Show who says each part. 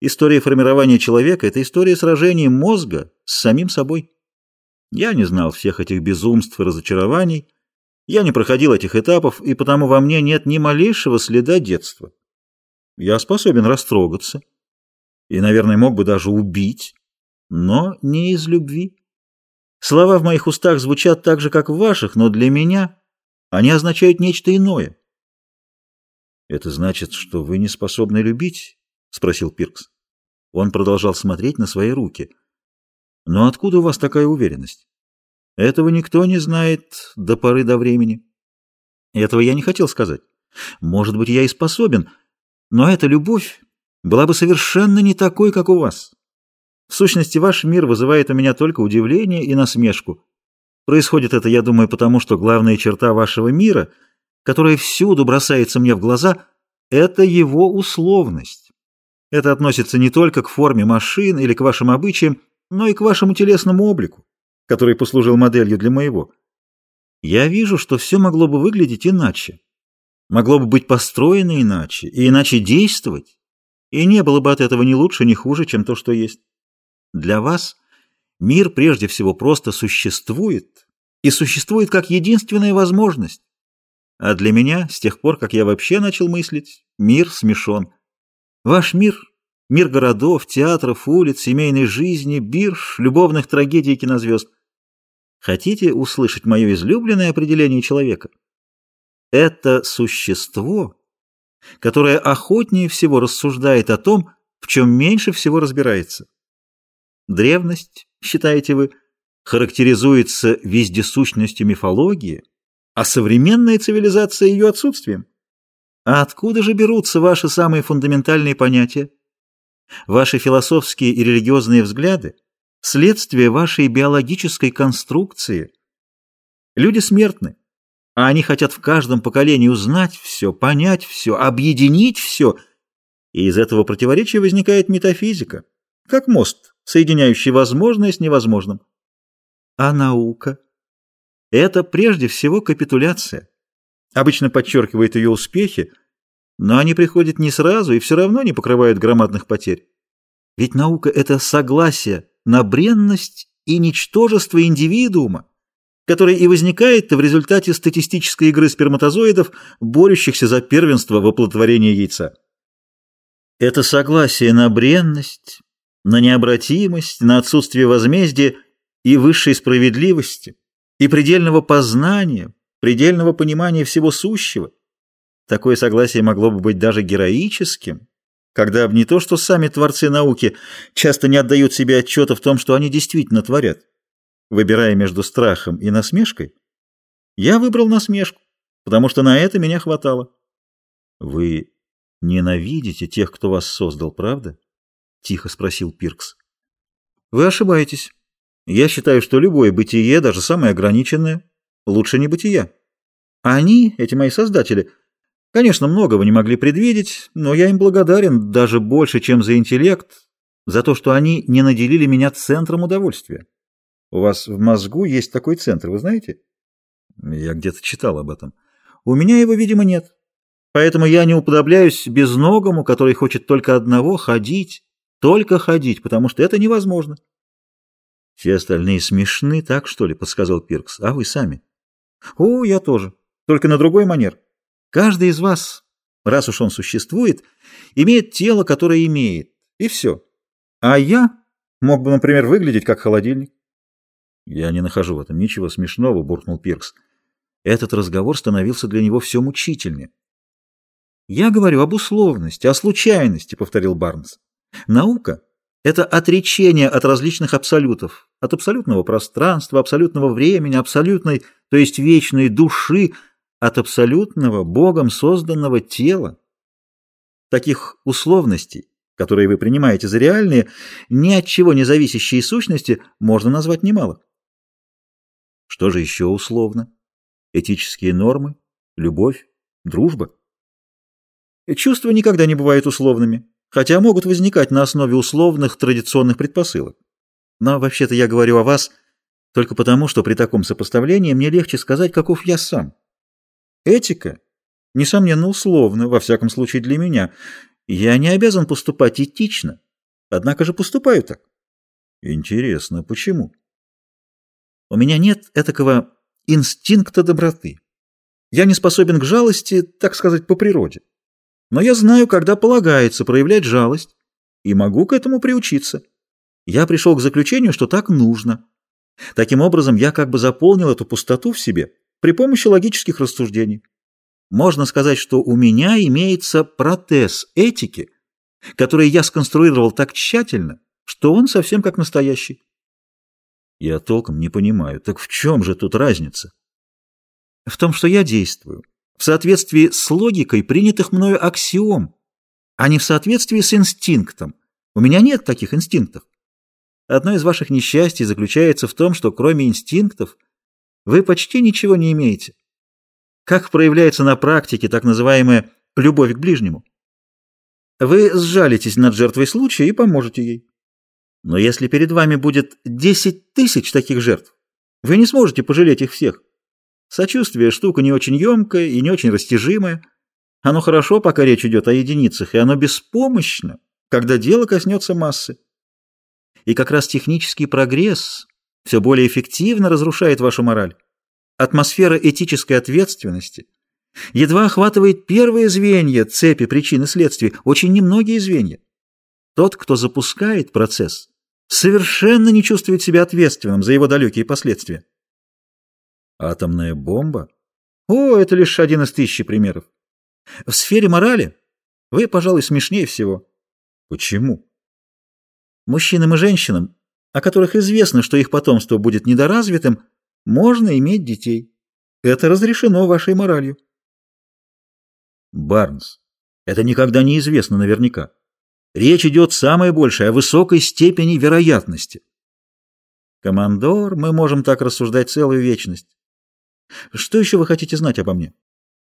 Speaker 1: История формирования человека — это история сражений мозга с самим собой. Я не знал всех этих безумств и разочарований, я не проходил этих этапов, и потому во мне нет ни малейшего следа детства. Я способен растрогаться и, наверное, мог бы даже убить, но не из любви. Слова в моих устах звучат так же, как в ваших, но для меня они означают нечто иное. «Это значит, что вы не способны любить?» — спросил Пиркс. Он продолжал смотреть на свои руки. «Но откуда у вас такая уверенность? Этого никто не знает до поры до времени». Этого я не хотел сказать. Может быть, я и способен, но эта любовь была бы совершенно не такой, как у вас. В сущности, ваш мир вызывает у меня только удивление и насмешку. Происходит это, я думаю, потому что главная черта вашего мира — которая всюду бросается мне в глаза, это его условность. Это относится не только к форме машин или к вашим обычаям, но и к вашему телесному облику, который послужил моделью для моего. Я вижу, что все могло бы выглядеть иначе. Могло бы быть построено иначе и иначе действовать, и не было бы от этого ни лучше, ни хуже, чем то, что есть. Для вас мир прежде всего просто существует, и существует как единственная возможность. А для меня, с тех пор, как я вообще начал мыслить, мир смешон. Ваш мир — мир городов, театров, улиц, семейной жизни, бирж, любовных трагедий и кинозвезд. Хотите услышать мое излюбленное определение человека? Это существо, которое охотнее всего рассуждает о том, в чем меньше всего разбирается. Древность, считаете вы, характеризуется вездесущностью мифологии, а современная цивилизация ее отсутствием. А откуда же берутся ваши самые фундаментальные понятия? Ваши философские и религиозные взгляды – следствие вашей биологической конструкции. Люди смертны, а они хотят в каждом поколении узнать все, понять все, объединить все, и из этого противоречия возникает метафизика, как мост, соединяющий возможное с невозможным. А наука – это прежде всего капитуляция. Обычно подчеркивает ее успехи, но они приходят не сразу и все равно не покрывают громадных потерь. Ведь наука — это согласие на бренность и ничтожество индивидуума, которое и возникает в результате статистической игры сперматозоидов, борющихся за первенство в оплодотворении яйца. Это согласие на бренность, на необратимость, на отсутствие возмездия и высшей справедливости, и предельного познания, предельного понимания всего сущего. Такое согласие могло бы быть даже героическим, когда не то, что сами творцы науки часто не отдают себе отчета в том, что они действительно творят. Выбирая между страхом и насмешкой, я выбрал насмешку, потому что на это меня хватало. Вы ненавидите тех, кто вас создал, правда? Тихо спросил Пиркс. Вы ошибаетесь. Я считаю, что любое бытие, даже самое ограниченное, лучше не бытия. Они, эти мои создатели, конечно, многого не могли предвидеть, но я им благодарен даже больше, чем за интеллект, за то, что они не наделили меня центром удовольствия. У вас в мозгу есть такой центр, вы знаете? Я где-то читал об этом. У меня его, видимо, нет. Поэтому я не уподобляюсь безногому, который хочет только одного — ходить, только ходить, потому что это невозможно. «Все остальные смешны, так что ли?» — подсказал Пиркс. «А вы сами?» «О, я тоже. Только на другой манер. Каждый из вас, раз уж он существует, имеет тело, которое имеет. И все. А я мог бы, например, выглядеть как холодильник». «Я не нахожу в этом ничего смешного», — буркнул Пиркс. Этот разговор становился для него все мучительнее. «Я говорю об условности, о случайности», — повторил Барнс. «Наука это отречение от различных абсолютов, от абсолютного пространства, абсолютного времени, абсолютной, то есть вечной души, от абсолютного, Богом созданного тела. Таких условностей, которые вы принимаете за реальные, ни от чего не зависящие сущности, можно назвать немало. Что же еще условно? Этические нормы, любовь, дружба? Чувства никогда не бывают условными хотя могут возникать на основе условных традиционных предпосылок. Но вообще-то я говорю о вас только потому, что при таком сопоставлении мне легче сказать, каков я сам. Этика, несомненно, условна, во всяком случае для меня. Я не обязан поступать этично, однако же поступаю так. Интересно, почему? У меня нет этакого инстинкта доброты. Я не способен к жалости, так сказать, по природе. Но я знаю, когда полагается проявлять жалость, и могу к этому приучиться. Я пришел к заключению, что так нужно. Таким образом, я как бы заполнил эту пустоту в себе при помощи логических рассуждений. Можно сказать, что у меня имеется протез этики, который я сконструировал так тщательно, что он совсем как настоящий. Я толком не понимаю, так в чем же тут разница? В том, что я действую в соответствии с логикой принятых мною аксиом, а не в соответствии с инстинктом. У меня нет таких инстинктов. Одно из ваших несчастий заключается в том, что кроме инстинктов вы почти ничего не имеете. Как проявляется на практике так называемая любовь к ближнему? Вы сжалитесь над жертвой случая и поможете ей. Но если перед вами будет 10 тысяч таких жертв, вы не сможете пожалеть их всех. Сочувствие – штука не очень емкая и не очень растяжимая. Оно хорошо, пока речь идет о единицах, и оно беспомощно, когда дело коснется массы. И как раз технический прогресс все более эффективно разрушает вашу мораль. Атмосфера этической ответственности едва охватывает первые звенья цепи причин и следствий, очень немногие звенья. Тот, кто запускает процесс, совершенно не чувствует себя ответственным за его далекие последствия. Атомная бомба? О, это лишь один из тысячи примеров. В сфере морали вы, пожалуй, смешнее всего. Почему? Мужчинам и женщинам, о которых известно, что их потомство будет недоразвитым, можно иметь детей. Это разрешено вашей моралью. Барнс, это никогда не известно наверняка. Речь идет самое большее о высокой степени вероятности. Командор, мы можем так рассуждать целую вечность. Что еще вы хотите знать обо мне?